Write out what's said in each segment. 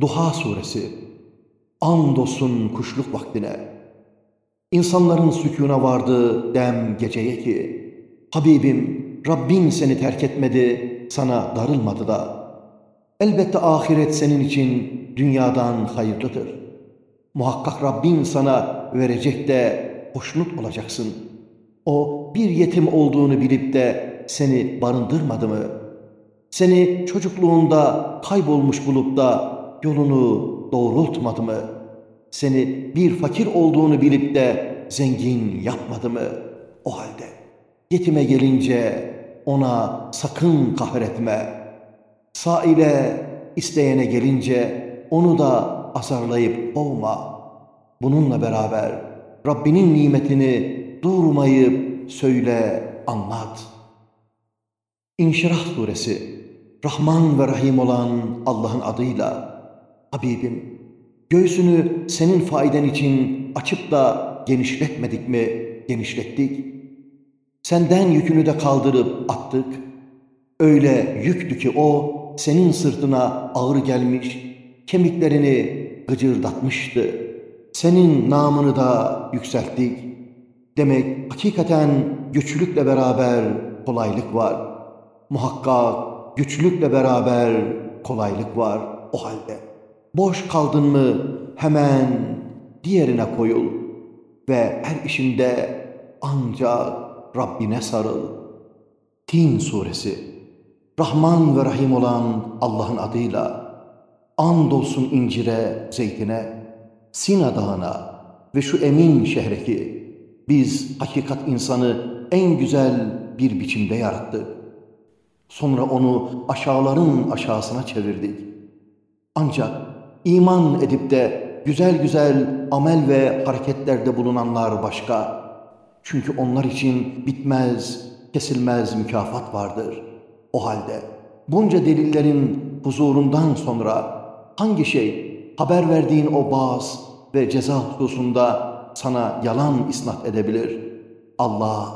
Duha suresi Andolsun kuşluk vaktine İnsanların sükûna vardığı dem geceye ki Habibim Rabbin seni terk etmedi sana darılmadı da Elbette ahiret senin için dünyadan hayırlıdır. Muhakkak Rabbin sana verecek de hoşnut olacaksın. O bir yetim olduğunu bilip de seni barındırmadı mı? Seni çocukluğunda kaybolmuş bulup da yolunu doğrultmadı mı? Seni bir fakir olduğunu bilip de zengin yapmadı mı? O halde yetime gelince ona sakın kahretme. Saile isteyene gelince onu da azarlayıp olma. Bununla beraber Rabbinin nimetini durmayıp söyle, anlat. İnşirah suresi Rahman ve Rahim olan Allah'ın adıyla Habibim göğsünü senin faydan için açıp da genişletmedik mi genişlettik. Senden yükünü de kaldırıp attık. Öyle yüktü ki o senin sırtına ağır gelmiş, kemiklerini gıcırdatmıştı. Senin namını da yükselttik. Demek hakikaten güçlükle beraber kolaylık var. Muhakkak güçlükle beraber kolaylık var o halde. Boş kaldın mı hemen diğerine koyul ve her işinde ancak Rabbine sarıl. Tin suresi Rahman ve Rahim olan Allah'ın adıyla andolsun incire, zeytine, Sina dağına ve şu emin şehre ki biz hakikat insanı en güzel bir biçimde yarattık. Sonra onu aşağıların aşağısına çevirdik. Ancak iman edip de güzel güzel amel ve hareketlerde bulunanlar başka. Çünkü onlar için bitmez, kesilmez mükafat vardır. O halde bunca delillerin huzurundan sonra hangi şey haber verdiğin o bazı ve ceza hususunda sana yalan isnat edebilir? Allah,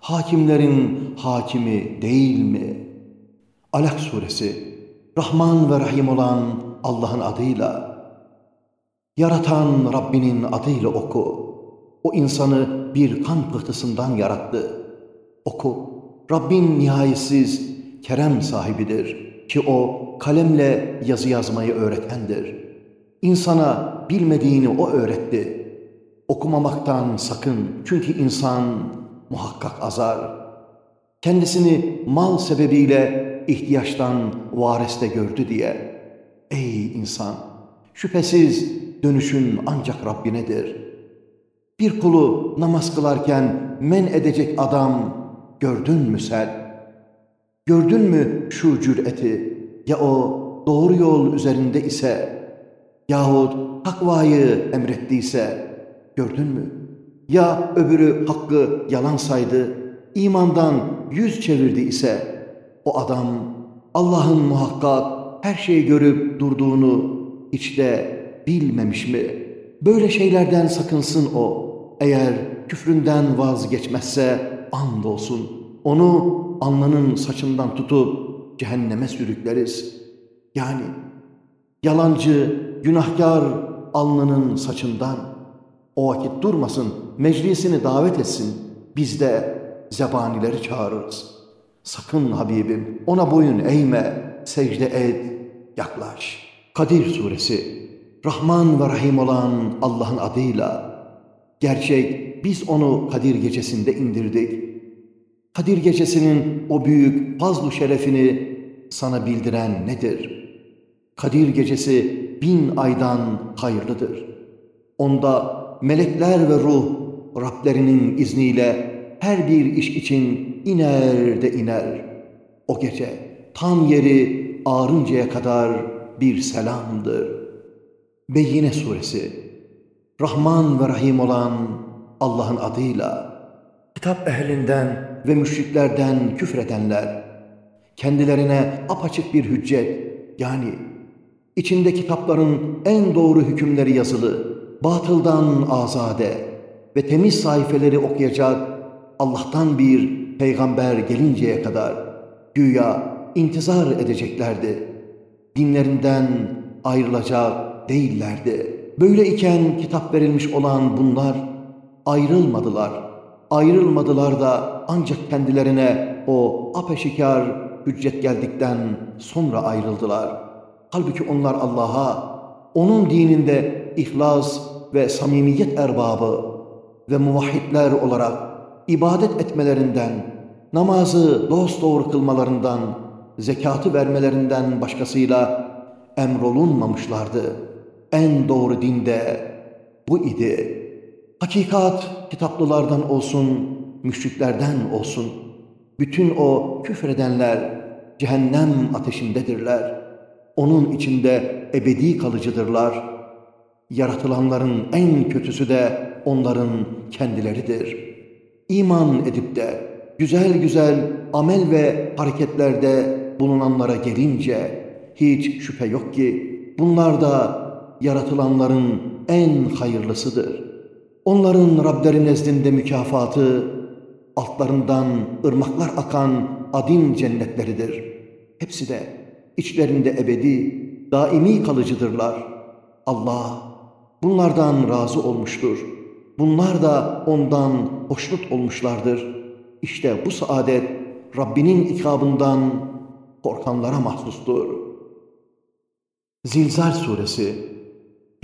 hakimlerin hakimi değil mi?'' Alak suresi Rahman ve Rahim olan Allah'ın adıyla Yaratan Rabbinin adıyla oku. O insanı bir kan pıhtısından yarattı. Oku. Rabbin nihayetsiz kerem sahibidir ki o kalemle yazı yazmayı öğretendir. İnsana bilmediğini o öğretti. Okumamaktan sakın çünkü insan muhakkak azar. Kendisini mal sebebiyle ihtiyaçtan vareste gördü diye. Ey insan! Şüphesiz dönüşün ancak Rabbinedir. Bir kulu namaz kılarken men edecek adam gördün mü sen? Gördün mü şu cüreti? Ya o doğru yol üzerinde ise yahut takvayı emrettiyse gördün mü? Ya öbürü hakkı yalan saydı, imandan yüz çevirdi ise o adam Allah'ın muhakkak her şeyi görüp durduğunu hiç de bilmemiş mi? Böyle şeylerden sakınsın o. Eğer küfründen vazgeçmezse andolsun. Onu alnının saçından tutup cehenneme sürükleriz. Yani yalancı, günahkar alnının saçından o vakit durmasın, meclisini davet etsin. Biz de zebanileri çağırırız.'' Sakın Habibim ona boyun eğme, secde et, yaklaş. Kadir Suresi Rahman ve Rahim olan Allah'ın adıyla Gerçek biz onu Kadir gecesinde indirdik. Kadir gecesinin o büyük fazlu şerefini sana bildiren nedir? Kadir gecesi bin aydan hayırlıdır. Onda melekler ve ruh Rablerinin izniyle her bir iş için iner de iner. O gece tam yeri ağrıncaya kadar bir selamdır. Beyyine suresi. Rahman ve Rahim olan Allah'ın adıyla. Kitap ehlinden ve müşriklerden küfredenler. Kendilerine apaçık bir hüccet yani içinde kitapların en doğru hükümleri yazılı, batıldan azade ve temiz sayfeleri okuyacak Allah'tan bir peygamber gelinceye kadar güya intizar edeceklerdi. Dinlerinden ayrılacak değillerdi. Böyle iken kitap verilmiş olan bunlar ayrılmadılar. Ayrılmadılar da ancak kendilerine o apeşikar hüccet geldikten sonra ayrıldılar. Halbuki onlar Allah'a, onun dininde ihlas ve samimiyet erbabı ve muvahhidler olarak ibadet etmelerinden, namazı dosdoğru kılmalarından, zekatı vermelerinden başkasıyla emrolunmamışlardı. En doğru dinde bu idi. Hakikat kitaplılardan olsun, müşriklerden olsun. Bütün o küfredenler cehennem ateşindedirler. Onun içinde ebedi kalıcıdırlar. Yaratılanların en kötüsü de onların kendileridir. İman edip de güzel güzel amel ve hareketlerde bulunanlara gelince hiç şüphe yok ki bunlar da yaratılanların en hayırlısıdır. Onların Rableri nezdinde mükafatı altlarından ırmaklar akan adin cennetleridir. Hepsi de içlerinde ebedi, daimi kalıcıdırlar. Allah bunlardan razı olmuştur. Bunlar da ondan hoşnut olmuşlardır. İşte bu saadet Rabbinin ikabından korkanlara mahsustur. Zilzal suresi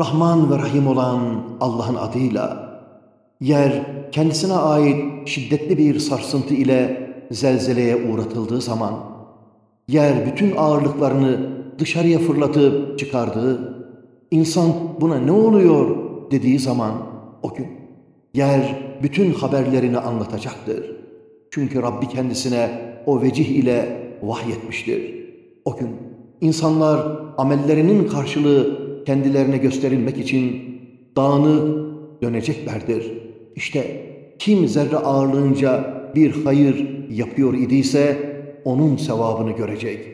Rahman ve Rahim olan Allah'ın adıyla yer kendisine ait şiddetli bir sarsıntı ile zelzeleye uğratıldığı zaman yer bütün ağırlıklarını dışarıya fırlatıp çıkardığı insan buna ne oluyor dediği zaman o gün yer bütün haberlerini anlatacaktır. Çünkü Rabbi kendisine o vecih ile vahyetmiştir. O gün insanlar amellerinin karşılığı kendilerine gösterilmek için dağını döneceklerdir. İşte kim zerre ağırlığınca bir hayır yapıyor idiyse onun sevabını görecek.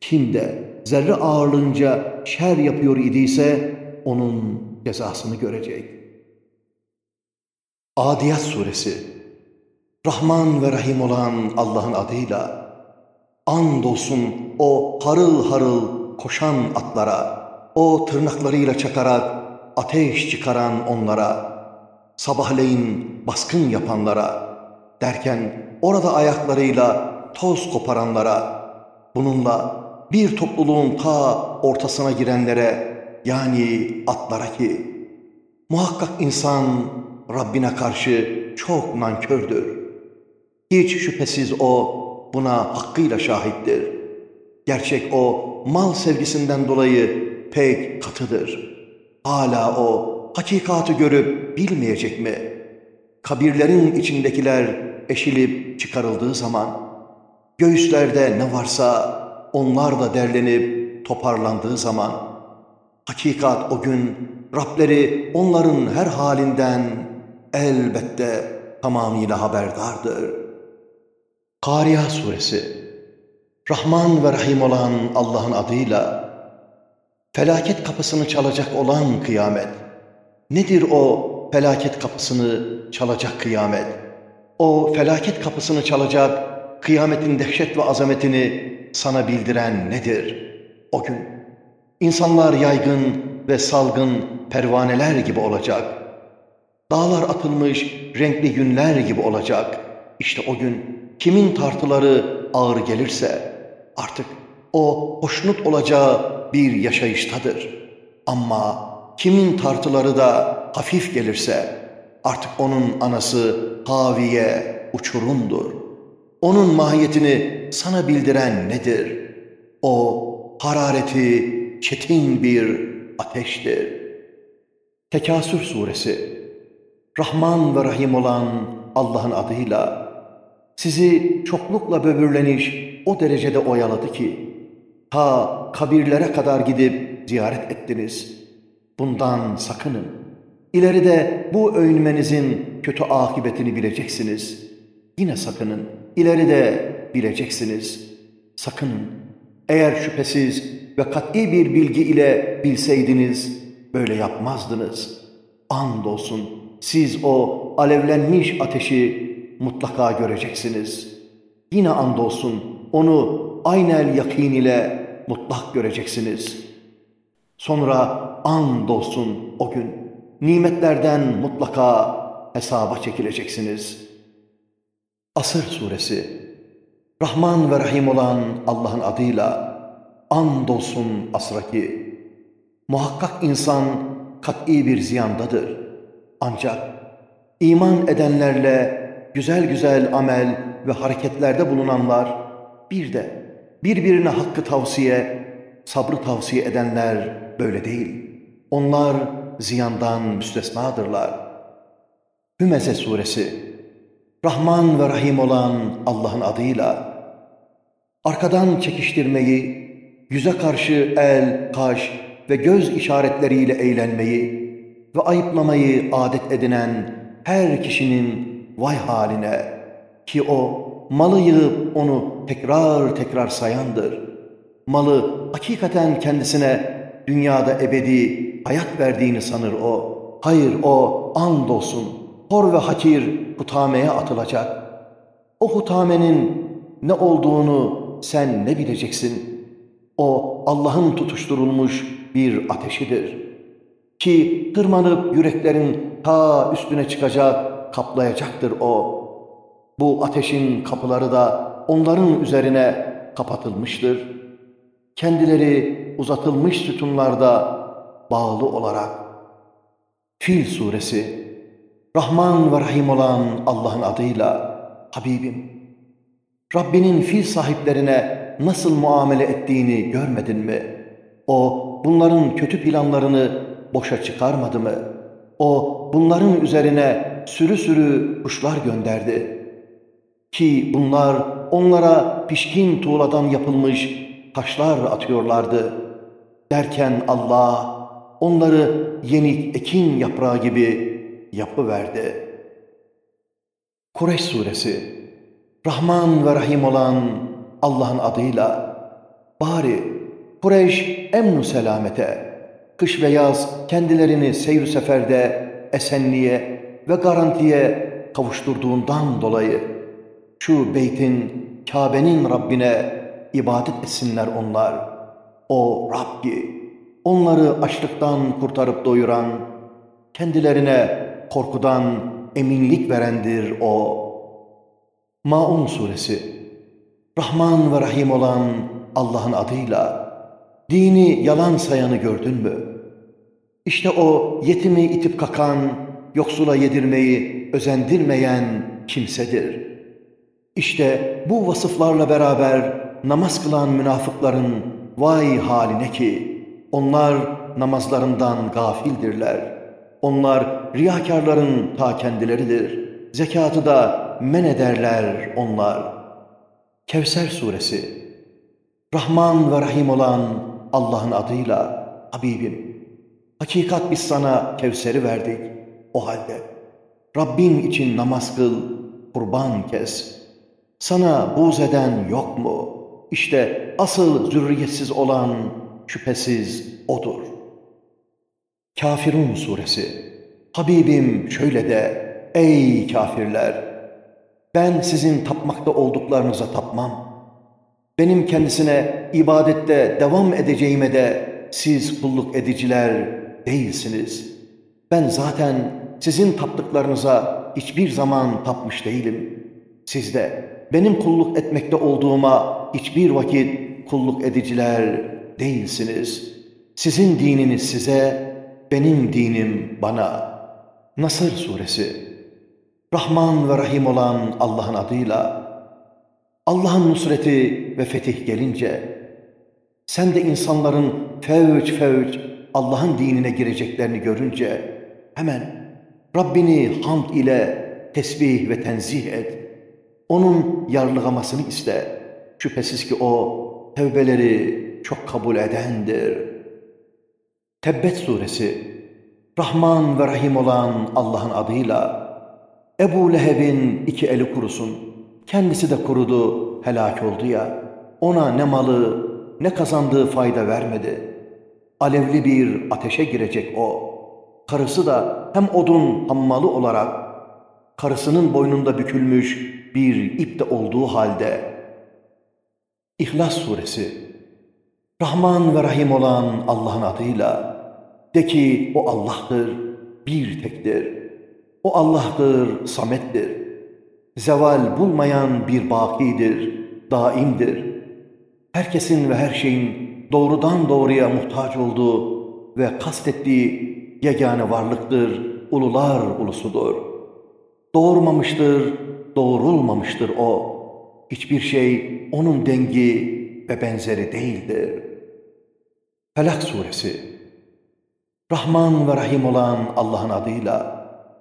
Kim de zerre ağırlığınca şer yapıyor idiyse onun cezasını görecek. Adiyat Suresi Rahman ve Rahim olan Allah'ın adıyla andolsun o harıl harıl koşan atlara, o tırnaklarıyla çakarak ateş çıkaran onlara, sabahleyin baskın yapanlara, derken orada ayaklarıyla toz koparanlara, bununla bir topluluğun ta ortasına girenlere, yani atlara ki, muhakkak insan Rabbine karşı çok nankördür. Hiç şüphesiz o buna hakkıyla şahittir. Gerçek o mal sevgisinden dolayı pek katıdır. Hala o hakikatı görüp bilmeyecek mi? Kabirlerin içindekiler eşilip çıkarıldığı zaman, göğüslerde ne varsa onlar da derlenip toparlandığı zaman, hakikat o gün Rableri onların her halinden elbette tamamıyla haberdardır. Kariya Suresi Rahman ve Rahim olan Allah'ın adıyla felaket kapısını çalacak olan kıyamet. Nedir o felaket kapısını çalacak kıyamet? O felaket kapısını çalacak kıyametin dehşet ve azametini sana bildiren nedir? O gün insanlar yaygın ve salgın pervaneler gibi olacak. Dağlar atılmış renkli günler gibi olacak. İşte o gün kimin tartıları ağır gelirse artık o hoşnut olacağı bir yaşayıştadır. Ama kimin tartıları da hafif gelirse artık onun anası haviye uçurumdur. Onun mahiyetini sana bildiren nedir? O harareti çetin bir ateştir. Tekasür suresi Rahman ve Rahim olan Allah'ın adıyla sizi çoklukla böbürleniş o derecede oyaladı ki, ta kabirlere kadar gidip ziyaret ettiniz. Bundan sakının. İleride bu övünmenizin kötü akıbetini bileceksiniz. Yine sakının. İleride bileceksiniz. Sakının. Eğer şüphesiz ve kat'i bir bilgi ile bilseydiniz, böyle yapmazdınız. Andolsun siz o alevlenmiş ateşi mutlaka göreceksiniz. Yine andolsun onu aynel yakin ile mutlak göreceksiniz. Sonra andolsun o gün nimetlerden mutlaka hesaba çekileceksiniz. Asır suresi Rahman ve Rahim olan Allah'ın adıyla andolsun asra ki muhakkak insan kat'i bir ziyandadır. Ancak iman edenlerle güzel güzel amel ve hareketlerde bulunanlar bir de birbirine hakkı tavsiye, sabrı tavsiye edenler böyle değil. Onlar ziyandan müstesnadırlar. Hümeze suresi Rahman ve Rahim olan Allah'ın adıyla arkadan çekiştirmeyi, yüze karşı el, kaş ve göz işaretleriyle eğlenmeyi ve ayıplamayı adet edinen her kişinin vay haline ki o malı yığıp onu tekrar tekrar sayandır. Malı hakikaten kendisine dünyada ebedi hayat verdiğini sanır o. Hayır o andolsun hor ve hakir hutameye atılacak. O hutamenin ne olduğunu sen ne bileceksin? O Allah'ın tutuşturulmuş bir ateşidir. Ki tırmanıp yüreklerin ta üstüne çıkacak, kaplayacaktır o. Bu ateşin kapıları da onların üzerine kapatılmıştır. Kendileri uzatılmış sütunlarda bağlı olarak. Fil Suresi Rahman ve Rahim olan Allah'ın adıyla Habibim Rabbinin fil sahiplerine nasıl muamele ettiğini görmedin mi? O bunların kötü planlarını boşa çıkarmadı mı? O bunların üzerine sürü sürü kuşlar gönderdi. Ki bunlar onlara pişkin tuğladan yapılmış taşlar atıyorlardı. Derken Allah onları yenik ekin yaprağı gibi yapı verdi. Kureyş Suresi Rahman ve Rahim olan Allah'ın adıyla bari Kureyş emnu selamete, kış ve yaz kendilerini seyir seferde esenliğe ve garantiye kavuşturduğundan dolayı şu beytin, Kabe'nin Rabbine ibadet etsinler onlar. O Rab ki onları açlıktan kurtarıp doyuran, kendilerine korkudan eminlik verendir o. Maun Suresi Rahman ve Rahim olan Allah'ın adıyla dini yalan sayanı gördün mü? İşte o yetimi itip kakan, yoksula yedirmeyi özendirmeyen kimsedir. İşte bu vasıflarla beraber namaz kılan münafıkların vay haline ki onlar namazlarından gafildirler. Onlar riyakarların ta kendileridir. Zekatı da men ederler onlar. Kevser suresi Rahman ve Rahim olan Allah'ın adıyla Habibim hakikat biz sana Kevser'i verdik. O halde Rabbin için namaz kıl, kurban kes. Sana buz eden yok mu? İşte asıl zürriyetsiz olan şüphesiz O'dur. Kafirun Suresi Habibim şöyle de, ey kafirler! Ben sizin tapmakta olduklarınıza tapmam. Benim kendisine ibadette devam edeceğime de siz kulluk ediciler değilsiniz. Ben zaten sizin taptıklarınıza hiçbir zaman tapmış değilim. Siz de benim kulluk etmekte olduğuma hiçbir vakit kulluk ediciler değilsiniz. Sizin dininiz size, benim dinim bana. Nasır Suresi Rahman ve Rahim olan Allah'ın adıyla Allah'ın nusreti ve fetih gelince sen de insanların fevç fevç Allah'ın dinine gireceklerini görünce hemen Rabbini hamd ile tesbih ve tenzih et. Onun yarlıgamasını iste. Şüphesiz ki o tevbeleri çok kabul edendir. Tebbet suresi Rahman ve Rahim olan Allah'ın adıyla Ebu Leheb'in iki eli kurusun. Kendisi de kurudu, helak oldu ya. Ona ne malı ne kazandığı fayda vermedi. Alevli bir ateşe girecek o. Karısı da hem odun hammalı olarak karısının boynunda bükülmüş bir ip de olduğu halde. İhlas Suresi Rahman ve Rahim olan Allah'ın adıyla de ki o Allah'tır, bir tektir. O Allah'tır, samettir. Zeval bulmayan bir bakidir, daimdir. Herkesin ve her şeyin doğrudan doğruya muhtaç olduğu ve kastettiği yegane varlıktır, ulular ulusudur. Doğurmamıştır, doğrulmamıştır o. Hiçbir şey onun dengi ve benzeri değildir. Felak Suresi Rahman ve Rahim olan Allah'ın adıyla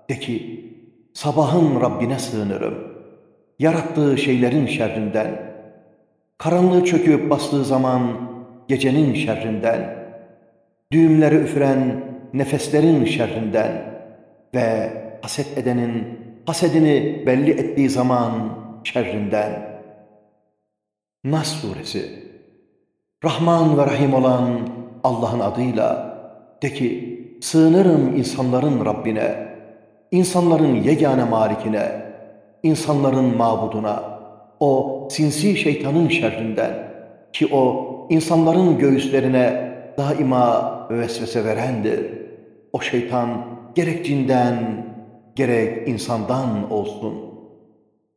de ki, sabahın Rabbine sığınırım. Yarattığı şeylerin şerrinden, karanlığı çöküp bastığı zaman gecenin şerrinden, düğümleri üfüren nefeslerin şerrinden ve haset edenin hasedini belli ettiği zaman şerrinden. Nas Suresi Rahman ve Rahim olan Allah'ın adıyla de ki sığınırım insanların Rabbine, insanların yegane malikine, insanların mabuduna, o sinsi şeytanın şerrinden ki o insanların göğüslerine daima vesvese verendir. O şeytan gerek cinden gerek insandan olsun.''